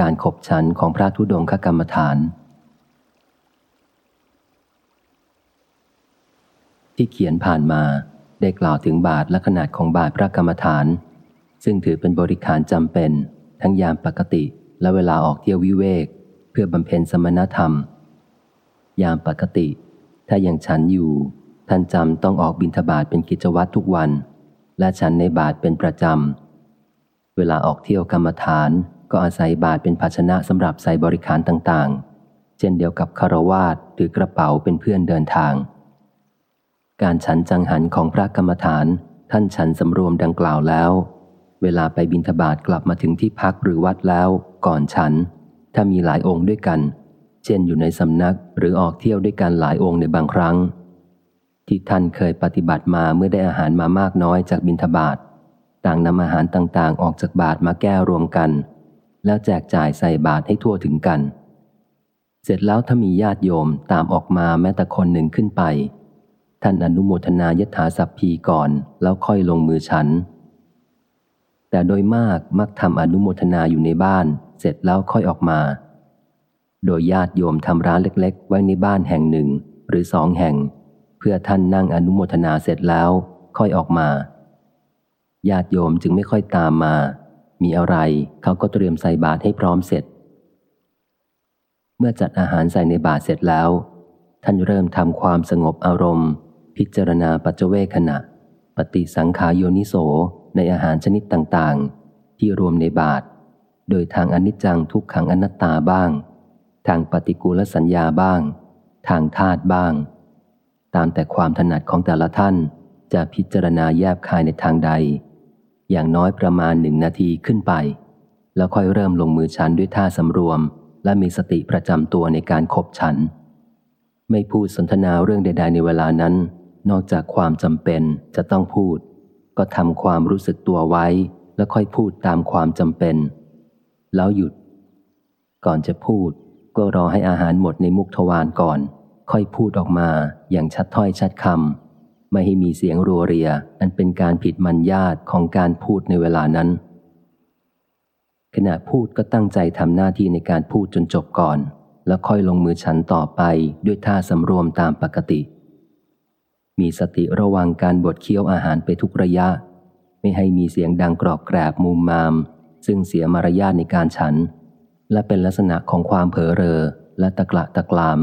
การขบฉันของพระธุดงคกรรมฐาน ที่เขียนผ่านมาได้กล่าวถึงบาทและขนาดของบาทพระกรรมฐาน ซึ่งถือเป็นบริการจำเป็น ทั้งยามปกติและเวลาออกเที่ยววิเวก เพื่อบำเพ็ญสมณธรรม ยามปกติ ถ้ายังฉันอยู่ ท่านจำต้องออกบิณฑบาตเป็นกิจวัตรทุกวัน และฉันในบาทเป็นประจำเวลาออกเที่ยวกรรมฐาน ก็อาศัยบาทเป็นภาชนะสำหรับใส่บริการต่างๆ เช่นเดียวกับคารวาสหรือกระเป๋าเป็นเพื่อนเดินทาง การฉันจังหันของพระกรรมฐาน ท่านฉันสำรวมดังกล่าวแล้ว เวลาไปบิณฑบาตกลับมาถึงที่พักหรือวัดแล้ว ก่อนฉัน ถ้ามีหลายองค์ด้วยกัน เช่นอยู่ในสำนักหรือออกเที่ยวด้วยกันหลายองค์ในบางครั้ง ที่ท่านเคยปฏิบัติมาเมื่อได้อาหารมามากน้อยจากบิณฑบาตต่างนำอาหารต่างๆ ออกจากบาทมาแก้รวมกัน แล้วแจกจ่ายใส่บาตรให้ทั่วถึงกัน เสร็จแล้วถ้ามีญาติโยมตามออกมาแม้แต่คนหนึ่งขึ้นไป ท่านอนุโมทนายถาสัพพีก่อนแล้วค่อยลงมือฉัน แต่โดยมากมักทำอนุโมทนาอยู่ในบ้าน เสร็จแล้วค่อยออกมา โดยญาติโยมทำร้านเล็ก ๆ ไว้ในบ้านแห่งหนึ่งหรือสองแห่ง เพื่อท่านนั่งอนุโมทนาเสร็จแล้วค่อยออกมาญาติโยมจึงไม่ค่อยตามมา มีอะไรเขาก็เตรียมใส่บาตรให้พร้อมเสร็จ เมื่อจัดอาหารใส่ในบาตรเสร็จแล้ว ท่านเริ่มทำความสงบอารมณ์ พิจารณาปัจเวขณะ ปฏิสังขายโยนิโสในอาหารชนิดต่างๆ ที่รวมในบาตรโดยทางอนิจจังทุกขังอนัตตาบ้าง ทางปฏิกูลสัญญาบ้าง ทางธาตุบ้าง ตามแต่ความถนัดของแต่ละท่านจะพิจารณาแยบคายในทางใด อย่างน้อยประมาณหนึ่งนาทีขึ้นไป แล้วค่อยเริ่มลงมือฉันด้วยท่าสำรวม และมีสติประจำตัวในการขบฉัน ไม่พูดสนทนาเรื่องใด ๆ ในเวลานั้น นอกจากความจำเป็นจะต้องพูด ก็ทำความรู้สึกตัวไว้ แล้วค่อยพูดตามความจำเป็น แล้วหยุด ก่อนจะพูด ก็รอให้อาหารหมดในมุกทวารก่อน ค่อยพูดออกมาอย่างชัดถ้อยชัดคำ ไม่ให้มีเสียงรัวเรีย อันเป็นการผิดมัญญาตของการพูดในเวลานั้น ขณะพูดก็ตั้งใจทำหน้าที่ในการพูดจนจบก่อน แล้วค่อยลงมือฉันต่อไปด้วยท่าสำรวมตามปกติ มีสติระวังการบดเคี้ยวอาหารไปทุกระยะ ไม่ให้มีเสียงดังกรอบแกรบมุมมาม ซึ่งเสียมารยาทในการฉัน และเป็นลักษณะของความเผลอเรอและตะกละตะกราม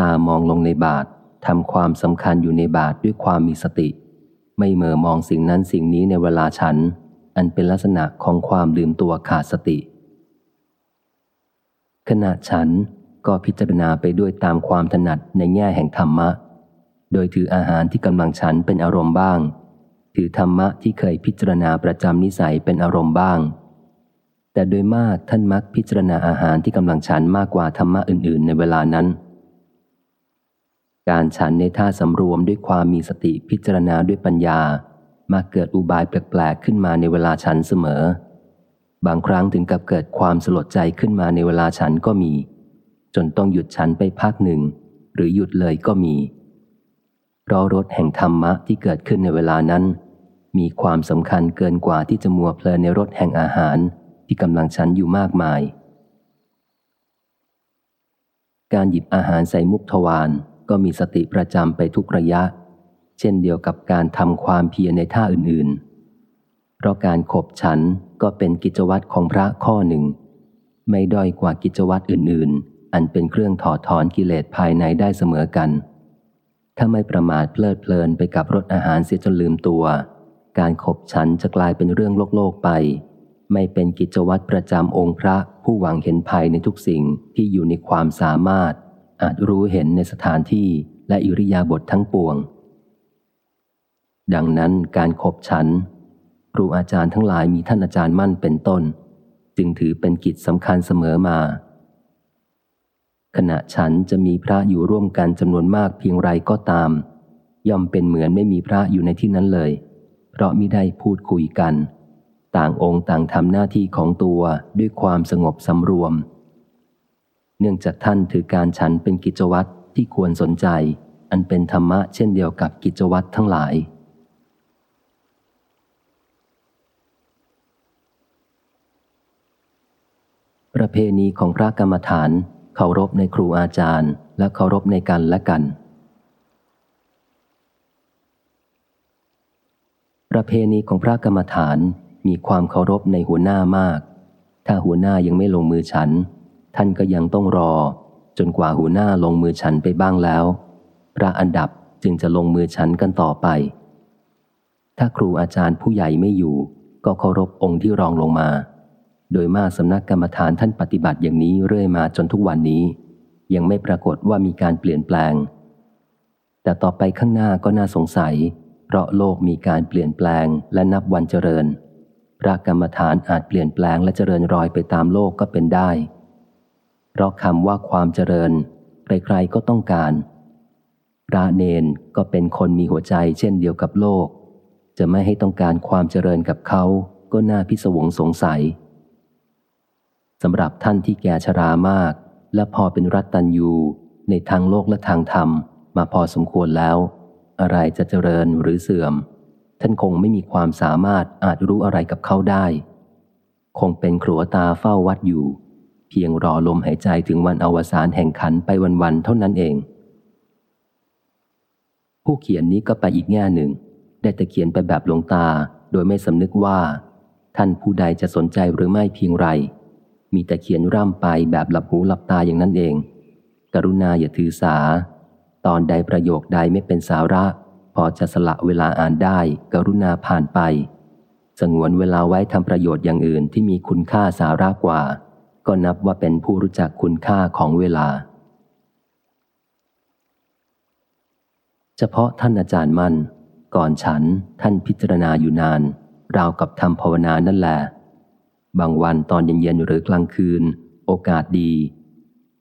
ตามองลงในบาท ทำความสำคัญอยู่ในบาทด้วยความมีสติ ไม่เมอมองสิ่งนั้นสิ่งนี้ในเวลาฉัน อันเป็นลักษณะของความลืมตัวขาดสติ ขณะฉันก็พิจารณาไปด้วยตามความถนัดในแง่แห่งธรรมะ โดยถืออาหารที่กำลังฉันเป็นอารมณ์บ้าง ถือธรรมะที่เคยพิจารณาประจำนิสัยเป็นอารมณ์บ้าง แต่โดยมากท่านมักพิจารณาอาหารที่กำลังฉันมากกว่าธรรมะอื่น ๆ ในเวลานั้น การฉันในท่าสำรวมด้วยความมีสติพิจารณาด้วยปัญญา มาเกิดอุบายแปลกๆขึ้นมาในเวลาฉันเสมอ บางครั้งถึงกับเกิดความสลดใจขึ้นมาในเวลาฉันก็มี จนต้องหยุดฉันไปพักหนึ่ง หรือหยุดเลยก็มี เพราะรสแห่งธรรมะที่เกิดขึ้นในเวลานั้น มีความสำคัญเกินกว่าที่จะมัวเพลินในรสแห่งอาหารที่กำลังฉันอยู่มากมาย การหยิบอาหารใส่มุกทวาร ก็มีสติประจำไปทุกระยะ เช่นเดียวกับการทำความเพียรในท่าอื่นๆ เพราะการขบฉันก็เป็นกิจวัตรของพระข้อหนึ่ง ไม่ด้อยกว่ากิจวัตรอื่นๆ อันเป็นเครื่องถอดถอนกิเลสภายในได้เสมอกัน ถ้าไม่ประมาทเพลิดเพลินไปกับรสอาหารเสียจนลืมตัว การขบฉันจะกลายเป็นเรื่องโลกโลกไป ไม่เป็นกิจวัตรประจำองค์พระผู้หวังเห็นภัยในทุกสิ่งที่อยู่ในความสามารถ อาจรู้เห็นในสถานที่และอิริยาบถททั้งปวง ดังนั้นการขบฉันครูอาจารย์ทั้งหลายมีท่านอาจารย์มั่นเป็นต้น จึงถือเป็นกิจสำคัญเสมอมา ขณะฉันจะมีพระอยู่ร่วมกันจำนวนมากเพียงไรก็ตาม ย่อมเป็นเหมือนไม่มีพระอยู่ในที่นั้นเลย เพราะมิได้พูดคุยกัน ต่างองค์ต่างทำหน้าที่ของตัวด้วยความสงบสำรวม เนื่องจากท่านถือการฉันเป็นกิจวัตรที่ควรสนใจ อันเป็นธรรมะเช่นเดียวกับกิจวัตรทั้งหลาย ประเพณีของพระกรรมฐานเคารพในครูอาจารย์ และเคารพในกันและกัน ประเพณีของพระกรรมฐานมีความเคารพในหัวหน้ามาก ถ้าหัวหน้ายังไม่ลงมือฉัน ท่านก็ยังต้องรอ จนกว่าหัวหน้าลงมือฉันไปบ้างแล้ว พระอันดับจึงจะลงมือฉันกันต่อไป ถ้าครูอาจารย์ผู้ใหญ่ไม่อยู่ ก็เคารพองค์ที่รองลงมา โดยมากสำนักกรรมฐานท่านปฏิบัติอย่างนี้เรื่อยมาจนทุกวันนี้ ยังไม่ปรากฏว่ามีการเปลี่ยนแปลง แต่ต่อไปข้างหน้าก็น่าสงสัย เพราะโลกมีการเปลี่ยนแปลงและนับวันเจริญพระกรรมฐานอาจเปลี่ยนแปลงและเจริญรอยไปตามโลกก็เป็นได้ เพราะคำว่าความเจริญ ใครๆก็ต้องการพระเนนก็เป็นคนมีหัวใจเช่นเดียวกับโลก จะไม่ให้ต้องการความเจริญกับเขาก็น่าพิศวงสงสัยสำหรับท่านที่แก่ชรามาก และพอเป็นรัตตัญยูในทางโลกและทางธรรม มาพอสมควรแล้ว อะไรจะเจริญหรือเสื่อม ท่านคงไม่มีความสามารถอาจรู้อะไรกับเขาได้ คงเป็นครัวตาเฝ้าวัดอยู่ เพียงรอลมหายใจถึงวันอวสานแห่งขันไปวันๆเท่านั้นเอง ผู้เขียนนี้ก็ไปอีกแง่หนึ่ง ได้แต่เขียนไปแบบหลวงตา โดยไม่สำนึกว่า ท่านผู้ใดจะสนใจหรือไม่เพียงไร มีแต่เขียนร่ำไปแบบหลับหูหลับตาอย่างนั้นเอง กรุณาอย่าถือสา ตอนใดประโยคใดไม่เป็นสาระ พอจะสละเวลาอ่านได้ กรุณาผ่านไป สงวนเวลาไว้ทำประโยชน์อย่างอื่นที่มีคุณค่าสาระกว่า ก็นับว่าเป็นผู้รู้จักคุณค่าของเวลา เฉพาะท่านอาจารย์มั่น ก่อนฉันท่านพิจารณาอยู่นาน ราวกับทำภาวนานั่นแหละ บางวันตอนเย็นๆหรือกลางคืน โอกาสดี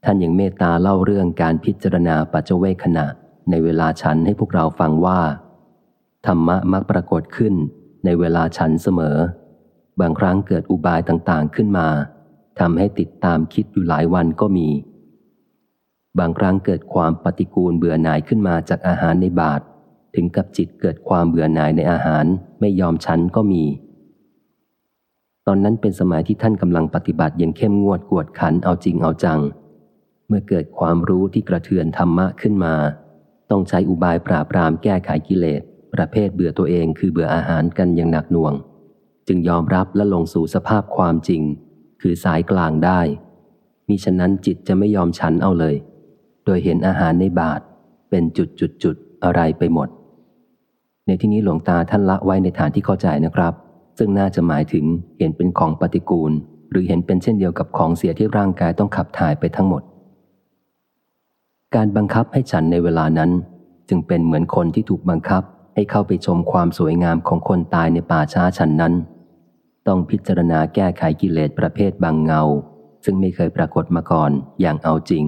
ท่านยังเมตตาเล่าเรื่องการพิจารณาปัจเจเวคขณะ ในเวลาฉันให้พวกเราฟังว่า ธรรมะมักปรากฏขึ้นในเวลาฉันเสมอ บางครั้งเกิดอุบายต่างๆขึ้นมา ทำให้ติดตามคิดอยู่หลายวันก็มี บางครั้งเกิดความปฏิกูลเบื่อหน่ายขึ้นมาจากอาหารในบาตรถึงกับจิตเกิดความเบื่อหน่ายในอาหารไม่ยอมฉันก็มี ตอนนั้นเป็นสมัยที่ท่านกำลังปฏิบัติอย่างเข้มงวดกวดขันเอาจริงเอาจัง เมื่อเกิดความรู้ที่กระเทือนธรรมะขึ้นมา ต้องใช้อุบายปราบปรามแก้ไขกิเลสประเภทเบื่อตัวเองคือเบื่ออาหารกันอย่างหนักหน่วง จึงยอมรับและลงสู่สภาพความจริง คือสายกลางได้มิฉะนั้นจิตจะไม่ยอมฉันเอาเลย โดยเห็นอาหารในบาทเป็นจุดจุดจุดอะไรไปหมด ในที่นี้หลวงตาท่านละไว้ในฐานที่เข้าใจนะครับ ซึ่งน่าจะหมายถึงเห็นเป็นของปฏิกูล หรือเห็นเป็นเช่นเดียวกับของเสียที่ร่างกายต้องขับถ่ายไปทั้งหมด การบังคับให้ฉันในเวลานั้น จึงเป็นเหมือนคนที่ถูกบังคับให้เข้าไปชมความสวยงามของคนตายในป่าช้าฉันนั้น ต้องพิจารณาแก้ไขกิเลสประเภทบางเงา ซึ่งไม่เคยปรากฏมาก่อนอย่างเอาจริง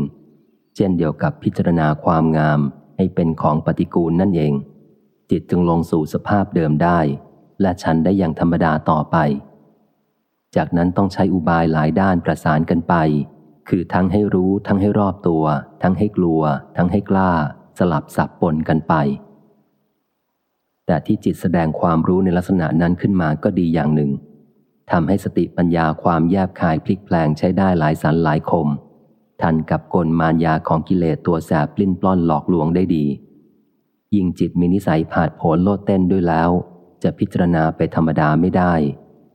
เช่นเดียวกับพิจารณาความงามให้เป็นของปฏิกูลนั่นเอง จิตจึงลงสู่สภาพเดิมได้ และฉันได้อย่างธรรมดาต่อไป จากนั้นต้องใช้อุบายหลายด้านประสานกันไป คือทั้งให้รู้ทั้งให้รอบตัว ทั้งให้กลัว ทั้งให้กล้า สลับสับปนกันไป แต่ที่จิตแสดงความรู้ในลักษณะนั้นขึ้นมาก็ดีอย่างหนึ่ง ทำให้สติปัญญาความแยบคายพลิกแปลงใช้ได้หลายสันหลายคม ทันกับกลมารยาของกิเลสตัวแสบปลิ้นปล้อนหลอกลวงได้ดี ยิ่งจิตมีนิสัยผาดโผนโลดเต้นด้วยแล้ว จะพิจารณาไปธรรมดาไม่ได้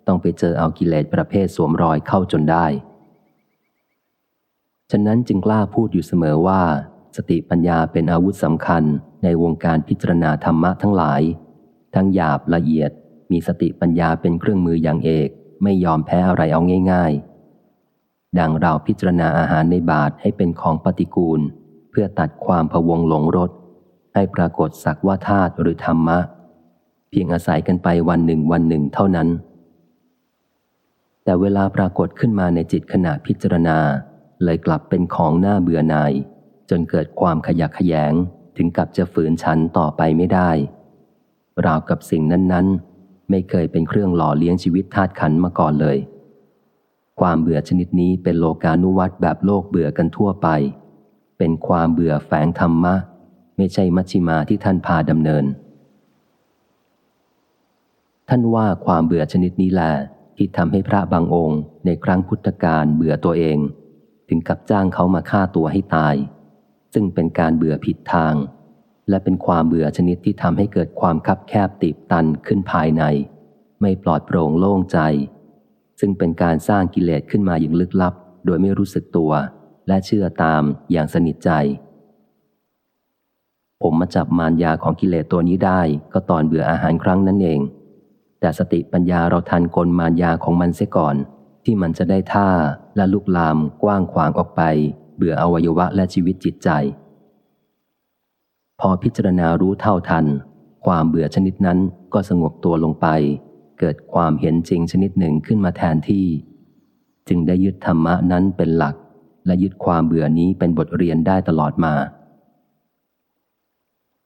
ต้องไปเจอเอากิเลสประเภทสวมรอยเข้าจนได้ ฉะนั้นจึงกล้าพูดอยู่เสมอว่า สติปัญญาเป็นอาวุธสำคัญในวงการพิจารณาธรรมะทั้งหลาย ทั้งหยาบละเอียดมีสติปัญญาเป็นเครื่องมืออย่างเอก ไม่ยอมแพ้อะไรเอาง่ายๆ ดังเราพิจารณาอาหารในบาทให้เป็นของปฏิกูล เพื่อตัดความพวงหลงรสให้ปรากฏสักว่าธาตุหรือธรรมะ เพียงอาศัยกันไปวันหนึ่งวันหนึ่งเท่านั้น แต่เวลาปรากฏขึ้นมาในจิตขณะพิจารณา เลยกลับเป็นของหน้าเบื่อหน่าย จนเกิดความขยักขยงถึงกับจะฝืนฉันต่อไปไม่ได้ ราวกับสิ่งนั้นๆ ไม่เคยเป็นเครื่องหล่อเลี้ยงชีวิตธาตุขันมาก่อนเลย ความเบื่อชนิดนี้เป็นโลกานุวัตแบบโลกเบื่อกันทั่วไป เป็นความเบื่อแฝงธรรมะ ไม่ใช่มัชชิมาที่ท่านพาดำเนิน ท่านว่าความเบื่อชนิดนี้แหละที่ทำให้พระบางองค์ในครั้งพุทธกาลเบื่อตัวเอง ถึงกับจ้างเขามาฆ่าตัวให้ตาย ซึ่งเป็นการเบื่อผิดทาง และเป็นความเบื่อชนิดที่ทำให้เกิดความคับแคบติดตันขึ้นภายใน ไม่ปลอดโปร่งโล่งใจ ซึ่งเป็นการสร้างกิเลสขึ้นมาอย่างลึกลับ โดยไม่รู้สึกตัว และเชื่อตามอย่างสนิทใจ ผมมาจับมารยาของกิเลสตัวนี้ได้ก็ตอนเบื่ออาหารครั้งนั้นเอง แต่สติปัญญาเราทันกลมารยาของมันเสียก่อน ที่มันจะได้ท่าและลุกลามกว้างขวางออกไป เบื่ออวัยวะและชีวิตจิตใจ พอพิจารณารู้เท่าทัน ความเบื่อชนิดนั้นก็สงบตัวลงไป เกิดความเห็นจริงชนิดหนึ่งขึ้นมาแทนที่ จึงได้ยึดธรรมะนั้นเป็นหลัก และยึดความเบื่อนี้เป็นบทเรียนได้ตลอดมา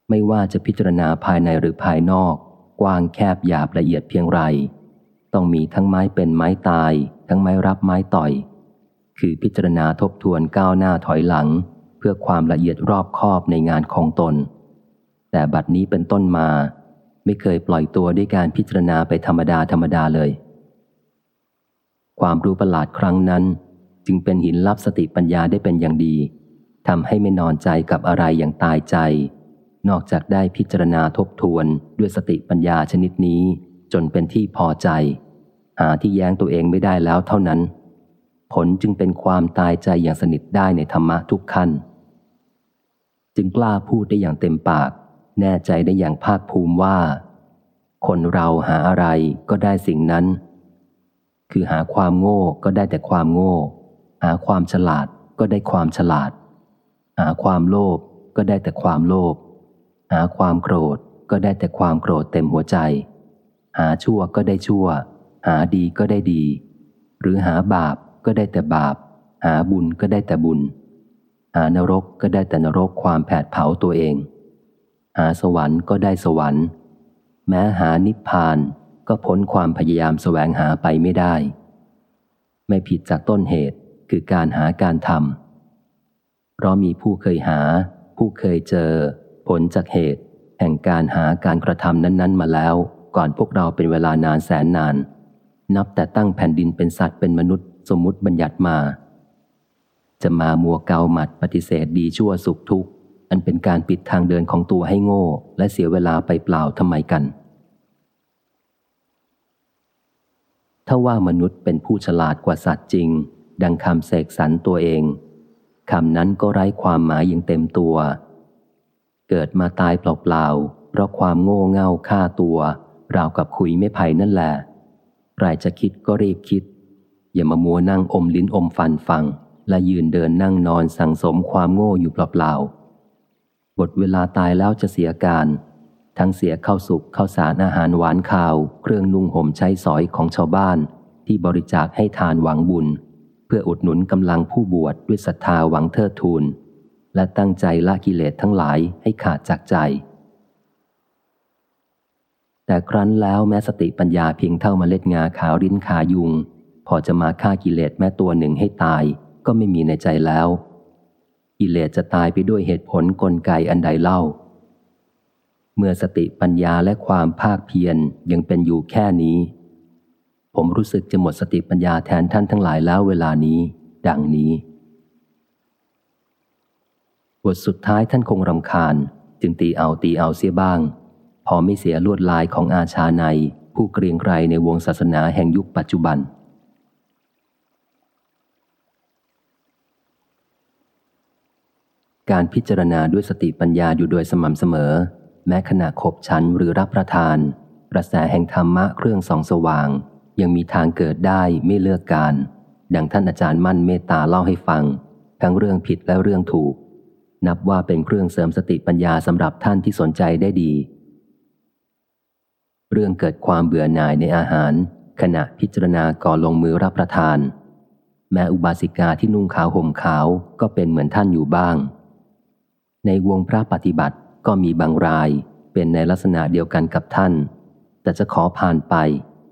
ไม่ว่าจะพิจารณาภายในหรือภายนอก กว้างแคบหยาบละเอียดเพียงไร ต้องมีทั้งไม้เป็นไม้ตาย ทั้งไม้รับไม้ต่อย คือพิจารณาทบทวนก้าวหน้าถอยหลัง พื่อความละเอียดรอบคอบในงานของตน แต่บัดนี้เป็นต้นมา ไม่เคยปล่อยตัวด้วยการพิจารณาไปธรรมดาธรรมดาเลย ความรู้ประหลาดครั้งนั้น จึงเป็นหินลับสติปัญญาได้เป็นอย่างดีทำให้ไม่นอนใจกับอะไรอย่างตายใจ นอกจากได้พิจารณาทบทวนด้วยสติปัญญาชนิดนี้ จนเป็นที่พอใจ หาที่แย้งตัวเองไม่ได้แล้วเท่านั้น ผลจึงเป็นความตายใจอย่างสนิทได้ในธรรมะทุกขั้น จึงกล้าพูดได้อย่างเต็มปาก แน่ใจได้อย่างภาคภูมิว่า คนเราหาอะไรก็ได้สิ่งนั้น คือหาความโง่ก็ได้แต่ความโง่ หาความฉลาดก็ได้ความฉลาด หาความโลภก็ได้แต่ความโลภหาความโกรธก็ได้แต่ความโกรธเต็มหัวใจ หาชั่วก็ได้ชั่ว หาดีก็ได้ดี หรือหาบาปก็ได้แต่บาป หาบุญก็ได้แต่บุญ หานรกก็ได้แต่นรกความแผดเผาตัวเอง หาสวรรค์ก็ได้สวรรค์ แม้หานิพพานก็พ้นความพยายามแสวงหาไปไม่ได้ ไม่ผิดจากต้นเหตุคือการหาการทำเพราะมีผู้เคยหา ผู้เคยเจอ ผลจากเหตุ แห่งการหาการกระทำนั้น ๆ มาแล้ว ก่อนพวกเราเป็นเวลานานแสนนาน นับแต่ตั้งแผ่นดินเป็นสัตว์เป็นมนุษย์สมมติบัญญัติมา จะมามัวเกาหมัดปฏิเสธดีชั่วสุขทุกข์ อันเป็นการปิดทางเดินของตัวให้โง่ และเสียเวลาไปเปล่าทำไมกัน ถ้าว่ามนุษย์เป็นผู้ฉลาดกว่าสัตว์จริง ดังคำเสกสรรตัวเองคำนั้นก็ไร้ความหมายอย่างเต็มตัว เกิดมาตายเปล่าๆเพราะความโง่เง่าฆ่าตัว ราวกับขุยไม่ไผ่นั่นแหละใครจะคิดก็รีบคิด อย่ามามัวนั่งอมลิ้นอมฟันฟัง และยืนเดินนั่งนอนสั่งสมความโง่อยู่เปล่าๆบทเวลาตายแล้วจะเสียการ ทั้งเสียข้าวสุกข้าวสารอาหารหวานข้าว เครื่องนุ่งห่มใช้สอยของชาวบ้าน ที่บริจาคให้ทานหวังบุญ เพื่ออุดหนุนกำลังผู้บวชดด้วยศรัทธาหวังเทิดทูนและตั้งใจละกิเลสทั้งหลายให้ขาดจากใจ แต่ครั้นแล้วแม้สติปัญญาเพียงเท่ามาเล็ดงาขาวริ้นขายุง พอจะมาฆ่ากิเลสแม้ตัวหนึ่งให้ตาย ก็ไม่มีในใจแล้ว กิเลสจะตายไปด้วยเหตุผลกลไกอันใดเล่า เมื่อสติปัญญาและความภาคเพียรยังเป็นอยู่แค่นี้ ผมรู้สึกจะหมดสติปัญญาแทนท่านทั้งหลายแล้วเวลานี้ ดังนี้บทสุดท้ายท่านคงรำคาญ จึงตีเอาตีเอาเสียบ้าง พอไม่เสียลวดลายของอาชาในผู้เกรียงไกรในวงศาสนาแห่งยุคปัจจุบัน การพิจารณาด้วยสติปัญญาอยู่โดยสม่ำเสมอ แม้ขณะขบฉันหรือรับประทาน กระแสแห่งธรรมะเครื่องส่องสว่าง ยังมีทางเกิดได้ไม่เลือกการ ดังท่านอาจารย์มั่นเมตตาเล่าให้ฟัง ทั้งเรื่องผิดและเรื่องถูก นับว่าเป็นเครื่องเสริมสติปัญญาสำหรับท่านที่สนใจได้ดี เรื่องเกิดความเบื่อหน่ายในอาหาร ขณะพิจารณาก่อนลงมือรับประทาน แม้อุบาสิกาที่นุ่งขาวห่มขาวก็เป็นเหมือนท่านอยู่บ้าง ในวงพระปฏิบัติก็มีบางรายเป็นในลักษณะเดียวกันกับท่าน แต่จะขอผ่านไป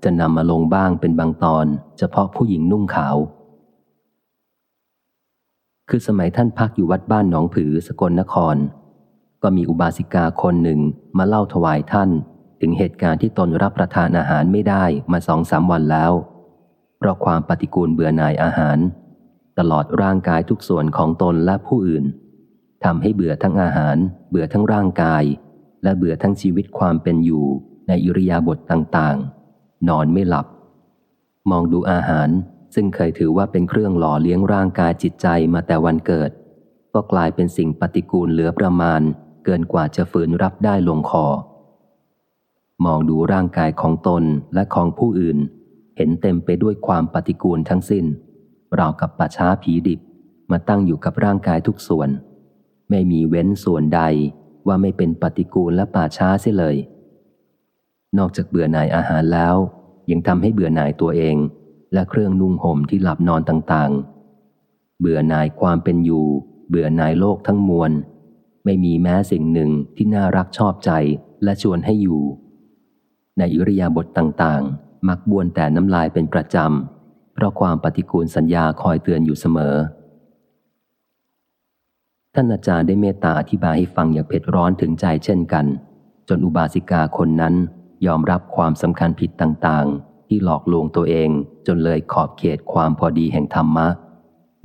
จะนำมาลงบ้างเป็นบางตอน เฉพาะผู้หญิงนุ่งขาว คือสมัยท่านพักอยู่วัดบ้านหนองผือสกลนคร ก็มีอุบาสิกาคนหนึ่งมาเล่าถวายท่าน ถึงเหตุการณ์ที่ตนรับประทานอาหารไม่ได้มาสองสามวันแล้ว เพราะความปฏิกูลเบื่อหน่ายอาหาร ตลอดร่างกายทุกส่วนของตนและผู้อื่น ทำให้เบื่อทั้งอาหาร เบื่อทั้งร่างกาย และเบื่อทั้งชีวิตความเป็นอยู่ในอิริยาบถต่างๆ นอนไม่หลับ มองดูอาหารซึ่งเคยถือว่าเป็นเครื่องหล่อเลี้ยงร่างกายจิตใจมาแต่วันเกิด ก็กลายเป็นสิ่งปฏิกูลเหลือประมาณ เกินกว่าจะฝืนรับได้ลงคอ มองดูร่างกายของตนและของผู้อื่น เห็นเต็มไปด้วยความปฏิกูลทั้งสิ้นราวกับป่าช้าผีดิบมาตั้งอยู่กับร่างกายทุกส่วน ไม่มีเว้นส่วนใดว่าไม่เป็นปฏิกูลและป่าช้าเสียเลย นอกจากเบื่อหน่ายอาหารแล้ว ยังทำให้เบื่อหน่ายตัวเอง และเครื่องนุ่งห่มที่หลับนอนต่างๆ เบื่อหน่ายความเป็นอยู่ เบื่อหน่ายโลกทั้งมวล ไม่มีแม้สิ่งหนึ่งที่น่ารักชอบใจและชวนให้อยู่ ในอิริยาบถต่างๆ มักบวนแต่น้ำลายเป็นประจำ เพราะความปฏิกูลสัญญาคอยเตือนอยู่เสมอ ท่านอาจารย์ได้เมตตาอธิบายให้ฟังอย่างเผ็ดร้อนถึงใจเช่นกัน จนอุบาสิกาคนนั้นยอมรับความสำคัญผิดต่างๆ ที่หลอกลวงตัวเองจนเลยขอบเขตความพอดีแห่งธรรมะ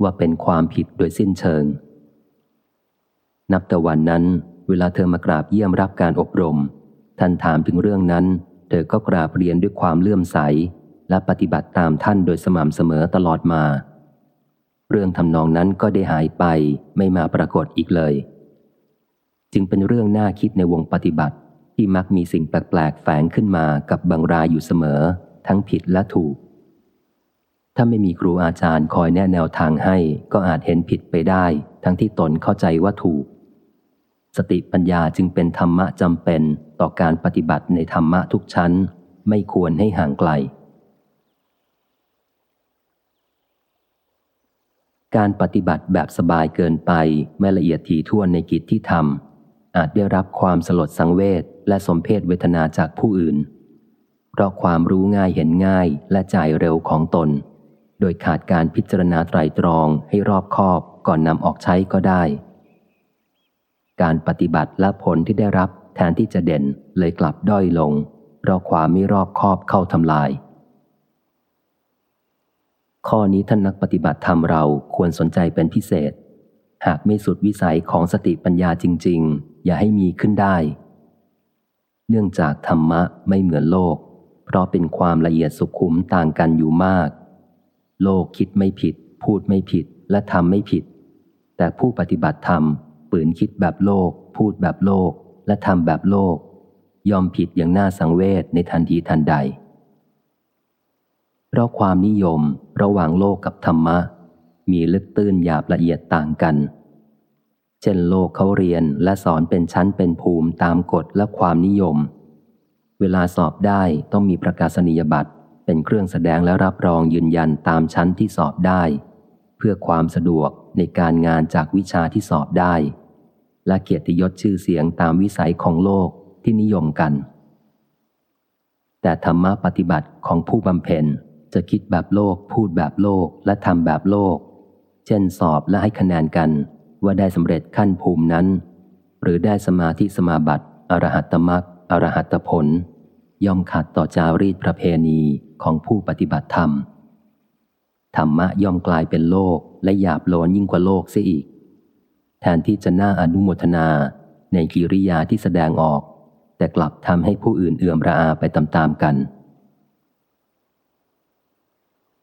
ว่าเป็นความผิดโดยสิ้นเชิง นับแต่วันนั้น เวลาเธอมากราบเยี่ยมรับการอบรม ท่านถามถึงเรื่องนั้น เธอก็กราบเรียนด้วยความเลื่อมใส และปฏิบัติตามท่านโดยสม่ำเสมอตลอดมา เรื่องทำนองนั้นก็ได้หายไปไม่มาปรากฏอีกเลย จึงเป็นเรื่องน่าคิดในวงปฏิบัติ ที่มักมีสิ่งแปลกๆแฝงขึ้นมากับบางรายอยู่เสมอ ทั้งผิดและถูก ถ้าไม่มีครูอาจารย์คอยแนะแนวทางให้ ก็อาจเห็นผิดไปได้ ทั้งที่ตนเข้าใจว่าถูก สติปัญญาจึงเป็นธรรมะจำเป็นต่อการปฏิบัติในธรรมะทุกชั้น ไม่ควรให้ห่างไกล การปฏิบัติแบบสบายเกินไปไม่ละเอียดถี่ถ้วนในกิจที่ทำอาจได้รับความสลดสังเวชและสมเพศเวทนาจากผู้อื่น เพราะความรู้ง่ายเห็นง่ายและจ่ายเร็วของตน โดยขาดการพิจารณาไตรตรองให้รอบคอบก่อนนำออกใช้ก็ได้ การปฏิบัติและผลที่ได้รับแทนที่จะเด่นเลยกลับด้อยลง เพราะความไม่รอบคอบเข้าทำลาย ข้อนี้ท่านนักปฏิบัติธรรมเราควรสนใจเป็นพิเศษ หากไม่สุดวิสัยของสติปัญญาจริง ๆ อย่าให้มีขึ้นได้ เนื่องจากธรรมะไม่เหมือนโลก เพราะเป็นความละเอียดสุขุมต่างกันอยู่มาก โลกคิดไม่ผิด พูดไม่ผิดและทำไม่ผิด แต่ผู้ปฏิบัติธรรมปืนคิดแบบโลก พูดแบบโลก และทำแบบโลก ยอมผิดอย่างน่าสังเวชในทันทีทันใด ราะความนิยมระหว่างโลกกับธรรมะ มีลึกตื้นหยาบละเอียดต่างกัน เช่นโลกเขาเรียนและสอนเป็นชั้นเป็นภูมิตามกฎและความนิยม เวลาสอบได้ต้องมีประกาศนียบัตรเป็นเครื่องแสดงและรับรองยืนยันตามชั้นที่สอบได้ เพื่อความสะดวกในการงานจากวิชาที่สอบได้ และเกียรติยศชื่อเสียงตามวิสัยของโลกที่นิยมกัน แต่ธรรมะปฏิบัติของผู้บำเพ็ญ จะคิดแบบโลก พูดแบบโลก และทำแบบโลก เช่นสอบและให้คะแนนกัน ว่าได้สำเร็จขั้นภูมินั้น หรือได้สมาธิสมาบัติ อรหัตตมรรคอรหัตผล ย่อมขัดต่อจารีตประเพณีของผู้ปฏิบัติธรรม ธรรมะย่อมกลายเป็นโลกและหยาบโลนยิ่งกว่าโลกเสียอีก แทนที่จะน่าอนุโมทนาในกิริยาที่แสดงออก แต่กลับทำให้ผู้อื่นเอื่อมระอาไปตามๆกัน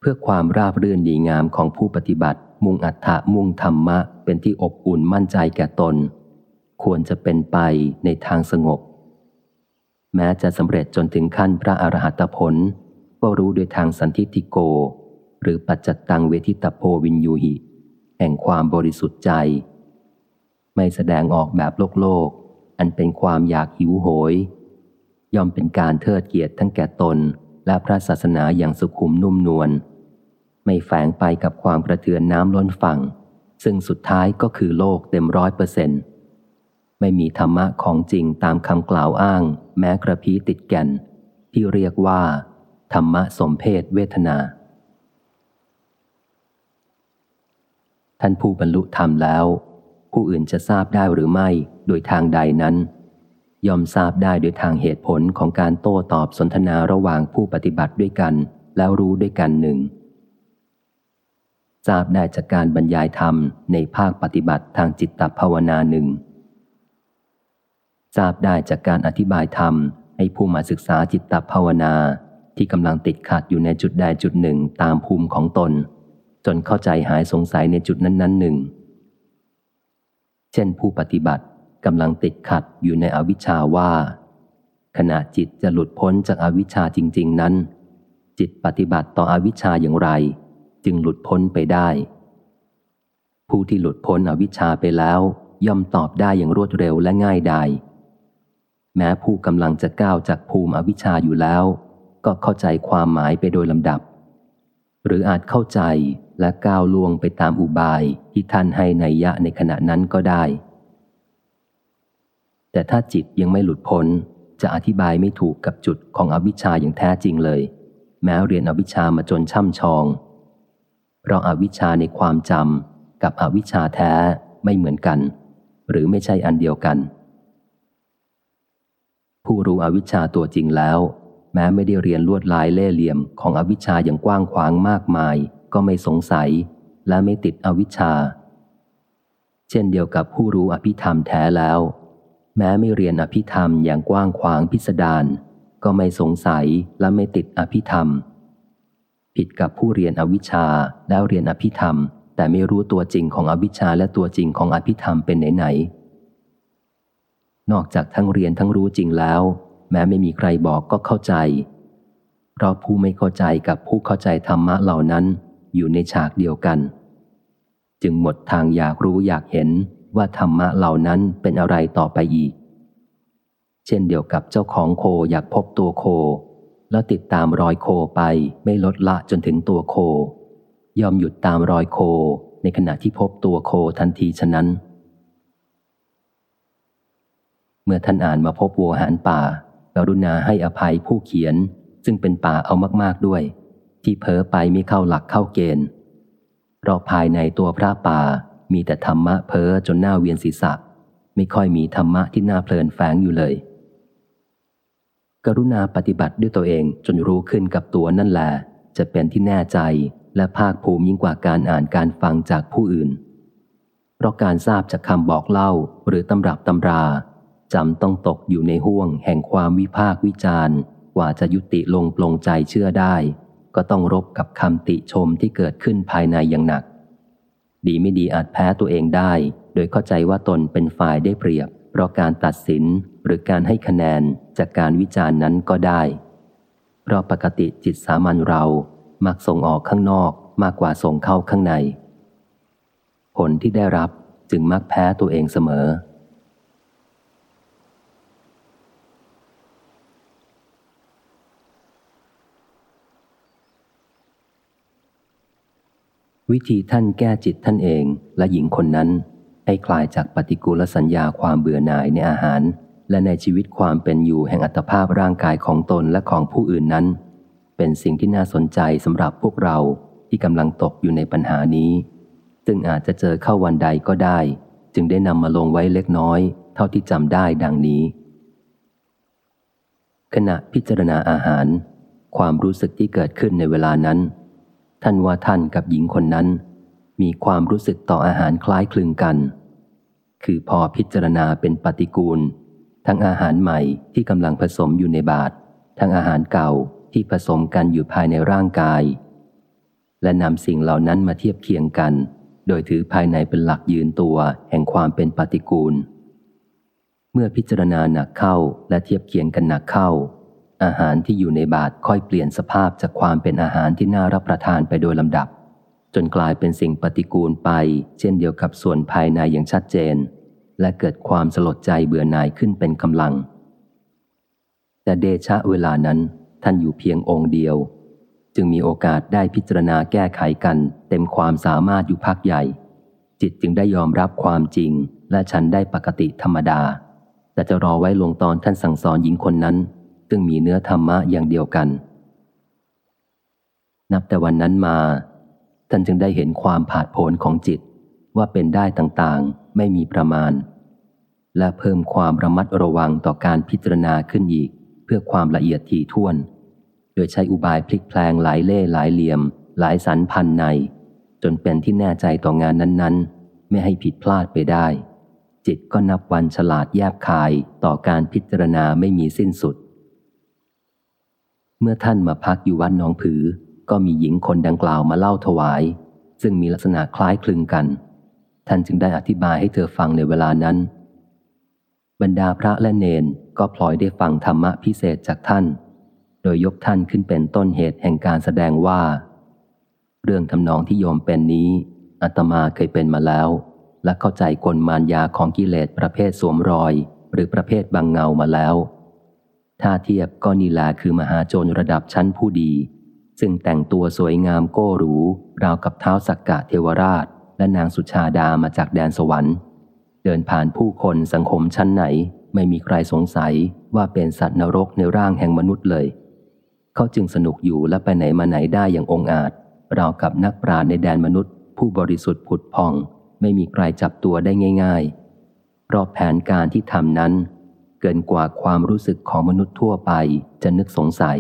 พื่อความราบรื่นดีงามของผู้ปฏิบัติ มุ่งอัฏฐะมุ่งธรรมะ เป็นที่อบอุ่นมั่นใจแก่ตน ควรจะเป็นไปในทางสงบ แม้จะสำเร็จจนถึงขั้นพระอรหัตผล ก็รู้โดยทางสันทิติโก หรือปัจจตังเวทิตโพวินยูหิ แห่งความบริสุทธิ์ใจ ไม่แสดงออกแบบโลกโลก อันเป็นความอยากหิวโหย ย่อมเป็นการเทิดเกียรติทั้งแก่ตนและพระศาสนาอย่างสุขุมนุ่มนวล ไม่แฝงไปกับความกระเทือนน้ำล้นฝั่ง ซึ่งสุดท้ายก็คือโลกเต็มร้อยเปอร์เซ็นต์ไม่มีธรรมะของจริงตามคำกล่าวอ้าง แม้กระพีติดแก่น ที่เรียกว่า ธรรมะสมเพศเวทนา ท่านผู้บรรลุธรรมแล้ว ผู้อื่นจะทราบได้หรือไม่โดยทางใดนั้นยอมทราบได้โดยทางเหตุผลของการโต้ตอบสนทนาระหว่างผู้ปฏิบัติด้วยกัน แล้วรู้ด้วยกันหนึ่ง ทราบได้จากการบรรยายธรรมในภาคปฏิบัติทางจิตตภาวนาหนึ่งทราบได้จากการอธิบายธรรมให้ผู้มาศึกษาจิตตภาวนา ที่กำลังติดขัดอยู่ในจุดใดจุดหนึ่งตามภูมิของตน จนเข้าใจหายสงสัยในจุดนั้น ๆ หนึ่ง เช่นผู้ปฏิบัติกำลังติดขัดอยู่ในอวิชชาว่า ขณะจิตจะหลุดพ้นจากอาวิชชาจริง ๆ นั้น จิตปฏิบัติต่ออวิชชาอย่างไร จึงหลุดพ้นไปได้ ผู้ที่หลุดพ้นอวิชชาไปแล้ว ย่อมตอบได้อย่างรวดเร็วและง่ายดายแม้ผู้กำลังจะก้าวจากภูมิอวิชชาอยู่แล้ว ก็เข้าใจความหมายไปโดยลำดับ หรืออาจเข้าใจและก้าวล่วงไปตามอุบายที่ท่านให้ในยะในขณะนั้นก็ได้ แต่ถ้าจิตยังไม่หลุดพ้นจะอธิบายไม่ถูกกับจุดของอวิชชาอย่างแท้จริงเลย แม้เรียนอวิชชามาจนช่ำชอง เพราะอาวิชชาในความจำกับอวิชชาแท้ไม่เหมือนกัน หรือไม่ใช่อันเดียวกัน ผู้รู้อวิชชาตัวจริงแล้ว แม้ไม่ได้เรียนลวดลายเล่เหลี่ยมของอวิชชาอย่างกว้างขวางมากมาย ก็ไม่สงสัยและไม่ติดอวิชชา เช่นเดียวกับผู้รู้อภิธรรมแท้แล้ว แม้ไม่เรียนอภิธรรมอย่างกว้างขวางพิสดารก็ไม่สงสัยและไม่ติดอภิธรรม ผิดกับผู้เรียนอวิชชาแล้วเรียนอภิธรรม แต่ไม่รู้ตัวจริงของอวิชชาและตัวจริงของอภิธรรมเป็นไหนๆนอกจากทั้งเรียนทั้งรู้จริงแล้ว แม้ไม่มีใครบอกก็เข้าใจ เพราะผู้ไม่เข้าใจกับผู้เข้าใจธรรมะเหล่านั้นอยู่ในฉากเดียวกัน จึงหมดทางอยากรู้อยากเห็นว่าธรรมะเหล่านั้นเป็นอะไรต่อไปอีก เช่นเดียวกับเจ้าของโคอยากพบตัวโค แล้วติดตามรอยโคไปไม่ลดละจนถึงตัวโคยอมหยุดตามรอยโคในขณะที่พบตัวโคทันทีฉะนั้น เมื่อท่านอ่านมาพบวัวหารป่ากรุณาให้อภัยผู้เขียน ซึ่งเป็นป่าเอามากๆด้วย ที่เพ้อไปไม่เข้าหลักเข้าเกณฑ์เพราะภายในตัวพระป่ามีแต่ธรรมะเพ้อจนหน้าเวียนศีรษะ ไม่ค่อยมีธรรมะที่น่าเพลินแฝงอยู่เลย กรุณาปฏิบัติด้วยตัวเองจนรู้ขึ้นกับตัวนั่นแหละจะเป็นที่แน่ใจและภาคภูมิยิ่งกว่าการอ่านการฟังจากผู้อื่น เพราะการทราบจากคำบอกเล่าหรือตำรับตำราจำต้องตกอยู่ในห่วงแห่งความวิพากวิจารณ์กว่าจะยุติลงปลงใจเชื่อได้ ก็ต้องรบกับคำติชมที่เกิดขึ้นภายในอย่างหนัก ดีไม่ดีอาจแพ้ตัวเองได้ โดยเข้าใจว่าตนเป็นฝ่ายได้เปรียบ เพราะการตัดสินหรือการให้คะแนนจากการวิจารณ์นั้นก็ได้ เพราะปกติจิตสามัญเรามักส่งออกข้างนอกมากกว่าส่งเข้าข้างใน ผลที่ได้รับจึงมักแพ้ตัวเองเสมอ วิธีท่านแก้จิตท่านเองและหญิงคนนั้น ให้คลายจากปฏิกูลสัญญาความเบื่อหน่ายในอาหาร และในชีวิตความเป็นอยู่แห่งอัตภาพร่างกายของตนและของผู้อื่นนั้น เป็นสิ่งที่น่าสนใจสำหรับพวกเราที่กำลังตกอยู่ในปัญหานี้ ซึ่งอาจจะเจอเข้าวันใดก็ได้ จึงได้นำมาลงไว้เล็กน้อย เท่าที่จำได้ดังนี้ ขณะพิจารณาอาหาร ความรู้สึกที่เกิดขึ้นในเวลานั้น ท่านว่าท่านกับหญิงคนนั้น มีความรู้สึกต่ออาหารคล้ายคลึงกัน คือพอพิจารณาเป็นปฏิกูล ทั้งอาหารใหม่ที่กำลังผสมอยู่ในบาตรทั้งอาหารเก่าที่ผสมกันอยู่ภายในร่างกาย และนำสิ่งเหล่านั้นมาเทียบเคียงกัน โดยถือภายในเป็นหลักยืนตัวแห่งความเป็นปฏิกูล เมื่อพิจารณาหนักเข้าและเทียบเคียงกันหนักเข้า อาหารที่อยู่ในบาตรค่อยเปลี่ยนสภาพจากความเป็นอาหารที่น่ารับประทานไปโดยลำดับ จนกลายเป็นสิ่งปฏิกูลไป เช่นเดียวกับส่วนภายในอย่างชัดเจน และเกิดความสลดใจเบื่อหน่ายขึ้นเป็นกำลัง แต่เดชะเวลานั้นท่านอยู่เพียงองค์เดียว จึงมีโอกาสได้พิจารณาแก้ไขกัน เต็มความสามารถอยู่พักใหญ่ จิตจึงได้ยอมรับความจริง และฉันได้ปกติธรรมดา แต่จะรอไว้ลงตอนท่านสั่งสอนหญิงคนนั้น ซึ่งมีเนื้อธรรมะอย่างเดียวกัน นับแต่วันนั้นมา ท่านจึงได้เห็นความผาดโผนของจิตว่าเป็นได้ต่างๆ ไม่มีประมาณ และเพิ่มความระมัดระวังต่อการพิจารณาขึ้นอีก เพื่อความละเอียดถี่ถ้วน โดยใช้อุบายพลิกแพลงหลายเล่หลายเหลี่ยม หลายสันพันใน จนเป็นที่แน่ใจต่องานนั้นๆ ไม่ให้ผิดพลาดไปได้ จิตก็นับวันฉลาดแยบคายต่อการพิจารณาไม่มีสิ้นสุด เมื่อท่านมาพักอยู่วัดนน้องผือ ก็มีหญิงคนดังกล่าวมาเล่าถวาย ซึ่งมีลักษณะคล้ายคลึงกัน ท่านจึงได้อธิบายให้เธอฟังในเวลานั้น บรรดาพระและเนนก็พลอยได้ฟังธรรมะพิเศษจากท่าน โดยยกท่านขึ้นเป็นต้นเหตุแห่งการแสดงว่า เรื่องทำนองที่โยมเป็นนี้อาตมาเคยเป็นมาแล้ว และเข้าใจกลมารยาของกิเลสประเภทสวมรอย หรือประเภทบางเงามาแล้ว ถ้าเทียบก็นี่แหละคือมหาโจรระดับชั้นผู้ดี ซึ่งแต่งตัวสวยงามโก้หรู ราวกับเท้าสักกะเทวราช และนางสุชาดามาจากแดนสวรรค์ เดินผ่านผู้คนสังคมชั้นไหน ไม่มีใครสงสัยว่าเป็นสัตว์นรกในร่างแห่งมนุษย์เลย เขาจึงสนุกอยู่และไปไหนมาไหนได้อย่างองอาจ ราวกับนักปราชญ์ในแดนมนุษย์ ผู้บริสุทธิ์ผุดพอง ไม่มีใครจับตัวได้ง่าย ๆ เพราะแผนการที่ทำนั้น เกินกว่าความรู้สึกของมนุษย์ทั่วไปจะนึกสงสัย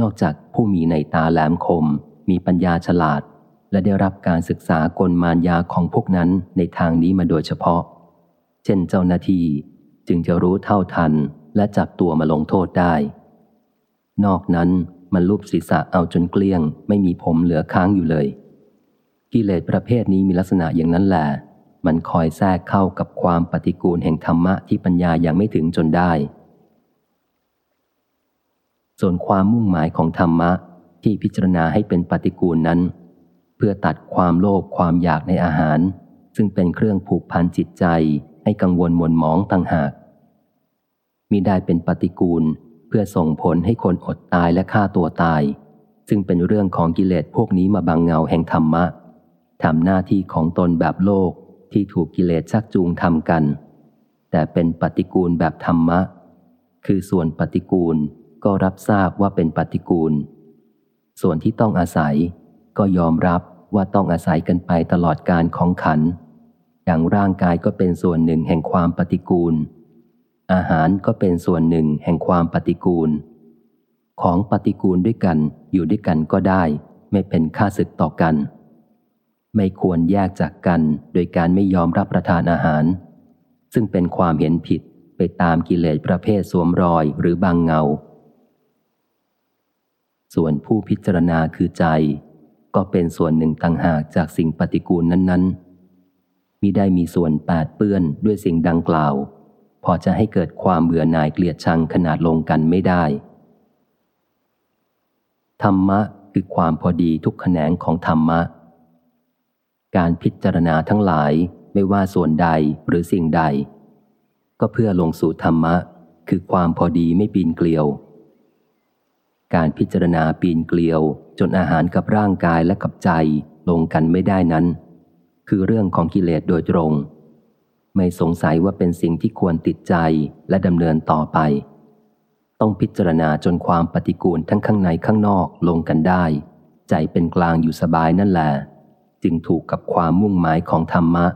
นอกจากผู้มีในตาแหลมคม มีปัญญาฉลาด และได้รับการศึกษากลมารยาของพวกนั้นในทางนี้มาโดยเฉพาะ เช่นเจ้าหน้าที่จึงจะรู้เท่าทันและจับตัวมาลงโทษได้ นอกนั้นมันลูบศีรษะเอาจนเกลี้ยง ไม่มีผมเหลือค้างอยู่เลย กิเลสประเภทนี้มีลักษณะอย่างนั้นแหละมันคอยแทรกเข้ากับความปฏิกูลแห่งธรรมะที่ปัญญายังไม่ถึงจนได้ ส่วนความมุ่งหมายของธรรมะที่พิจารณาให้เป็นปฏิกูลนั้น เพื่อตัดความโลภความอยากในอาหาร ซึ่งเป็นเครื่องผูกพันจิตใจให้กังวลมวนหมองต่างหากมิได้เป็นปฏิกูลเพื่อส่งผลให้คนอดตายและฆ่าตัวตาย ซึ่งเป็นเรื่องของกิเลสพวกนี้มาบังเงาแห่งธรรมะทำหน้าที่ของตนแบบโลกที่ถูกกิเลสชักจูงทำกัน แต่เป็นปฏิกูลแบบธรรมะ คือส่วนปฏิกูล ก็รับทราบว่าเป็นปฏิกูล ส่วนที่ต้องอาศัย ก็ยอมรับว่าต้องอาศัยกันไปตลอดการของขัน อย่างร่างกายก็เป็นส่วนหนึ่งแห่งความปฏิกูล อาหารก็เป็นส่วนหนึ่งแห่งความปฏิกูล ของปฏิกูลด้วยกันอยู่ด้วยกันก็ได้ ไม่เป็นค่าศึกต่อกัน ไม่ควรแยกจากกันโดยการไม่ยอมรับประทานอาหาร ซึ่งเป็นความเห็นผิดไปตามกิเลสประเภทสวมรอยหรือบางเงา ส่วนผู้พิจารณาคือใจ ก็เป็นส่วนหนึ่งต่างหากจากสิ่งปฏิกูลนั้น ๆ มิได้มีส่วนแปดเปื้อนด้วยสิ่งดังกล่าว พอจะให้เกิดความเบื่อหน่ายเกลียดชังขนาดลงกันไม่ได้ ธรรมะคือความพอดีทุกแขนงของธรรมะ การพิจารณาทั้งหลายไม่ว่าส่วนใดหรือสิ่งใด ก็เพื่อลงสู่ธรรมะ คือความพอดีไม่ปีนเกลียว การพิจารณาปีนเกลียว จนอาหารกับร่างกายและกับใจลงกันไม่ได้นั้น คือเรื่องของกิเลสโดยตรง ไม่สงสัยว่าเป็นสิ่งที่ควรติดใจและดำเนินต่อไป ต้องพิจารณาจนความปฏิกูลทั้งข้างในข้างนอกลงกันได้ ใจเป็นกลางอยู่สบายนั่นแหละจึงถูกกับความมุ่งหมายของธรรมะ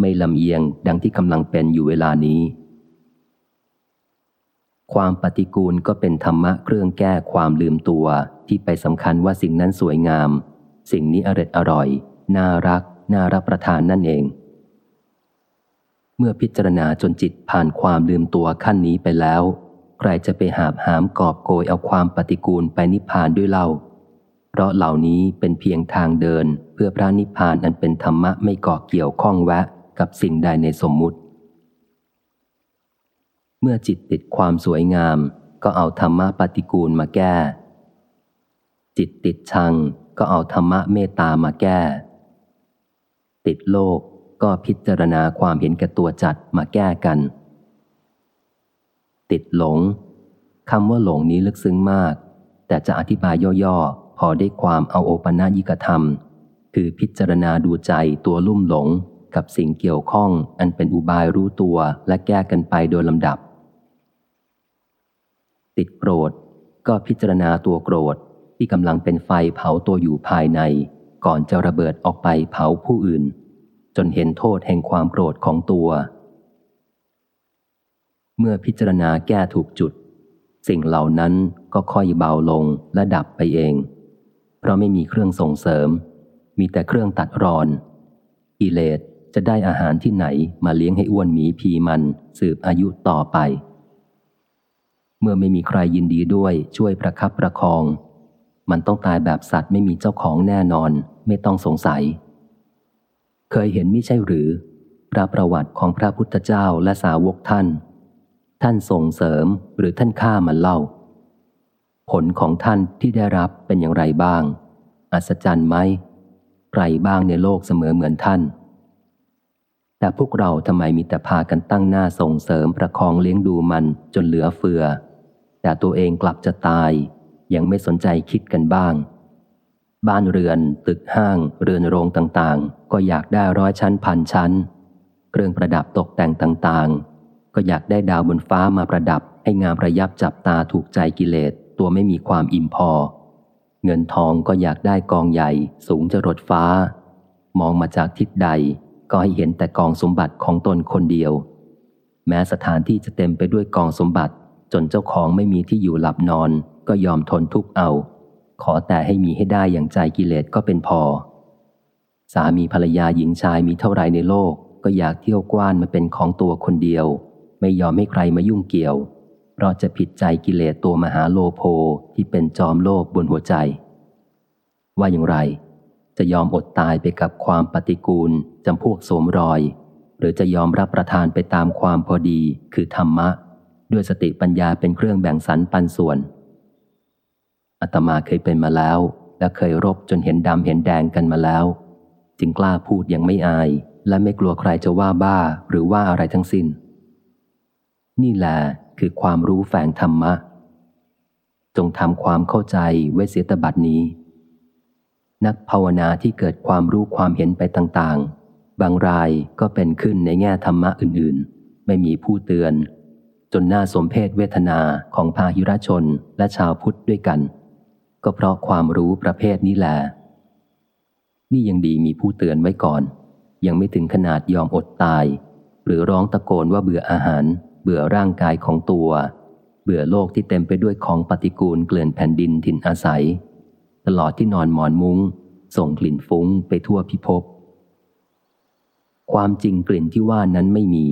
ไม่ลำเอียงดังที่กำลังเป็นอยู่เวลานี้ ความปฏิกูลก็เป็นธรรมะเครื่องแก้ความลืมตัวที่ไปสำคัญว่าสิ่งนั้นสวยงาม สิ่งนี้อร็ดอร่อย น่ารัก น่ารับประทานนั่นเอง เมื่อพิจารณาจนจิตผ่านความลืมตัวขั้นนี้ไปแล้ว ใครจะไปหาบหามกอบโกยเอาความปฏิกูลไปนิพพานด้วยเล่า เพราะเหล่านี้เป็นเพียงทางเดิน เพื่อพระนิพพานอันเป็นธรรมะไม่ก่อเกี่ยวข้องแวะกับสิ่งใดในสมมุติ เมื่อจิตติดความสวยงาม ก็เอาธรรมะปฏิกูลมาแก้ จิตติดชังก็เอาธรรมะเมตตามาแก้ ติดโลกก็พิจารณาความเห็นแก่ตัวจัดมาแก้กัน ติดหลงคำว่าหลงนี้ลึกซึ้งมาก แต่จะอธิบายย่อๆ พอได้ความเอาโอปัญญิกธรรม คือพิจารณาดูใจตัวลุ่มหลงกับสิ่งเกี่ยวข้องอันเป็นอุบายรู้ตัวและแก้กันไปโดยลำดับ ติดโกรธ ก็พิจารณาตัวโกรธที่กำลังเป็นไฟเผาตัวอยู่ภายใน ก่อนจะระเบิดออกไปเผาผู้อื่น จนเห็นโทษแห่งความโกรธของตัว เมื่อพิจารณาแก้ถูกจุด สิ่งเหล่านั้นก็ค่อยเบาลงและดับไปเอง เพราะไม่มีเครื่องส่งเสริม มีแต่เครื่องตัดรอนกิเลสจะได้อาหารที่ไหนมาเลี้ยงให้อ้วนหมีพีมันสืบอายุต่อไป เมื่อไม่มีใครยินดีด้วยช่วยประคับประคอง มันต้องตายแบบสัตว์ไม่มีเจ้าของแน่นอน ไม่ต้องสงสัย เคยเห็นมิใช่หรือ พระประวัติของพระพุทธเจ้าและสาวกท่าน ท่านส่งเสริมหรือท่านฆ่ามันเล่า ผลของท่านที่ได้รับเป็นอย่างไรบ้าง อัศจรรย์ไหมใครบ้างในโลกเสมอเหมือนท่าน แต่พวกเราทำไมมีแต่พากันตั้งหน้าส่งเสริมประคองเลี้ยงดูมันจนเหลือเฟือ แต่ตัวเองกลับจะตาย ยังไม่สนใจคิดกันบ้าง บ้านเรือน ตึกห้าง เรือนโรงต่างๆ ก็อยากได้ร้อยชั้นพันชั้น เครื่องประดับตกแต่งต่างๆ ก็อยากได้ดาวบนฟ้ามาประดับให้งามระยับจับตาถูกใจกิเลสตัวไม่มีความอิ่มพอ เงินทองก็อยากได้กองใหญ่ สูงจะรดฟ้า มองมาจากทิศใดก็ให้เห็นแต่กองสมบัติของตนคนเดียว แม้สถานที่จะเต็มไปด้วยกองสมบัติ จนเจ้าของไม่มีที่อยู่หลับนอน ก็ยอมทนทุกข์เอา ขอแต่ให้มีให้ได้อย่างใจกิเลสก็เป็นพอ สามีภรรยาหญิงชายมีเท่าไรในโลก ก็อยากเที่ยวกว้านมาเป็นของตัวคนเดียว ไม่ยอมให้ใครมายุ่งเกี่ยว เพราะจะผิดใจกิเลสตัวมหาโลโภที่เป็นจอมโลภบนหัวใจ ว่าอย่างไร จะยอมอดตายไปกับความปฏิกูลจำพวกสวมรอย หรือจะยอมรับประทานไปตามความพอดีคือธรรมะ ด้วยสติปัญญาเป็นเครื่องแบ่งสรรปันส่วนอาตมาเคยเป็นมาแล้ว และเคยรบจนเห็นดำเห็นแดงกันมาแล้ว จึงกล้าพูดยังไม่อาย และไม่กลัวใครจะว่าบ้าหรือว่าอะไรทั้งสิน้น นี่แหละคือความรู้แฝงธรรมะ จงทำความเข้าใจไว้เสียตบัดนี้ นักภาวนาที่เกิดความรู้ความเห็นไปต่างๆ บางรายก็เป็นขึ้นในแง่ธรรมะอื่นๆ ไม่มีผู้เตือน จนน่าสมเพศเวทนาของพาหิรชนและชาวพุทธด้วยกัน ก็เพราะความรู้ประเภทนี้แหละนี่ยังดีมีผู้เตือนไว้ก่อน ยังไม่ถึงขนาดยอมอดตาย หรือร้องตะโกนว่าเบื่ออาหาร เบื่อร่างกายของตัว เบื่อโลกที่เต็มไปด้วยของปฏิกูลเกลื่อนแผ่นดินถิ่นอาศัย ตลอดที่นอนหมอนมุง้ง ส่งกลิ่นฟุ้งไปทั่วพิภพความจริงกลิ่นที่ว่านั้นไม่มี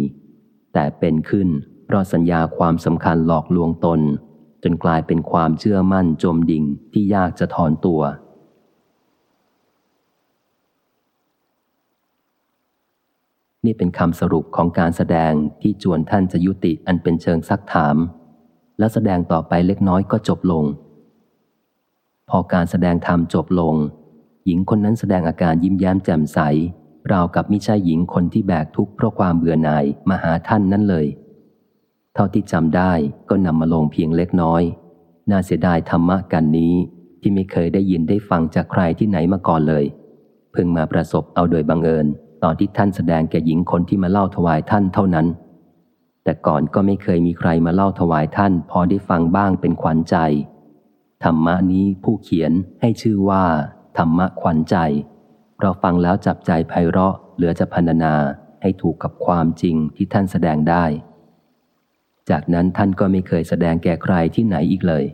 แต่เป็นขึ้น เพราะสัญญาความสำคัญหลอกลวงตน จนกลายเป็นความเชื่อมั่นจมดิ่งที่ยากจะถอนตัว นี่เป็นคำสรุปของการแสดงที่จวนท่านจะยุติอันเป็นเชิงซักถาม และแสดงต่อไปเล็กน้อยก็จบลง พอการแสดงธรรมจบลง หญิงคนนั้นแสดงอาการยิ้มแย้มแจ่มใสราวกับมิใช่หญิงคนที่แบกทุกข์เพราะความเบื่อหน่ายมาหาท่านนั่นเลย เท่าที่จำได้ก็นำมาลงเพียงเล็กน้อย น่าเสียดายธรรมะกันนี้ที่ไม่เคยได้ยินได้ฟังจากใครที่ไหนมาก่อนเลย เพิ่งมาประสบเอาโดยบังเอิญ ตอนที่ท่านแสดงแก่หญิงคนที่มาเล่าถวายท่านเท่านั้น แต่ก่อนก็ไม่เคยมีใครมาเล่าถวายท่าน พอได้ฟังบ้างเป็นขวัญใจ ธรรมะนี้ผู้เขียนให้ชื่อว่า ธรรมะขวัญใจ เราฟังแล้วจับใจไพเราะเหลือจะพรรณนาให้ถูกกับความจริงที่ท่านแสดงได้ จากนั้นท่านก็ไม่เคยแสดงแก่ใครที่ไหนอีกเลย